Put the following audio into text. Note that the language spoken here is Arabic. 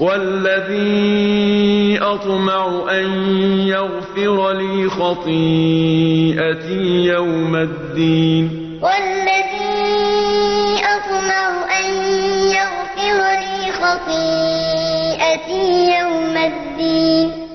وَالَّذِي أَطْمَعُ أَن يَغْفِرَ لِي خَطِيئَتِي يَوْمَ الدِّينِ وَالَّذِي أَطْمَعُ أَن يَغْفِرَ لِي خَطِيئَتِي